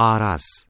Aras.